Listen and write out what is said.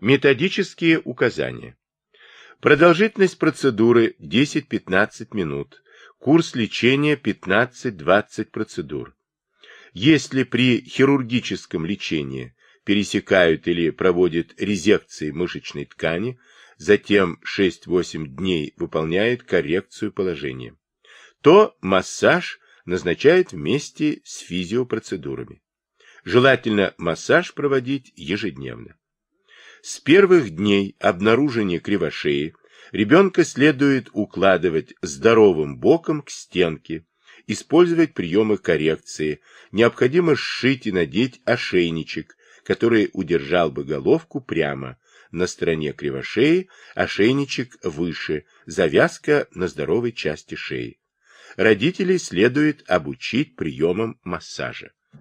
Методические указания. Продолжительность процедуры 10-15 минут. Курс лечения 15-20 процедур. Если при хирургическом лечении пересекают или проводят резекции мышечной ткани, затем 6-8 дней выполняет коррекцию положения, то массаж назначают вместе с физиопроцедурами. Желательно массаж проводить ежедневно. С первых дней обнаружения кривошеи ребенка следует укладывать здоровым боком к стенке, использовать приемы коррекции, необходимо сшить и надеть ошейничек, который удержал бы головку прямо, на стороне кривошеи, ошейничек выше, завязка на здоровой части шеи. Родителей следует обучить приемам массажа.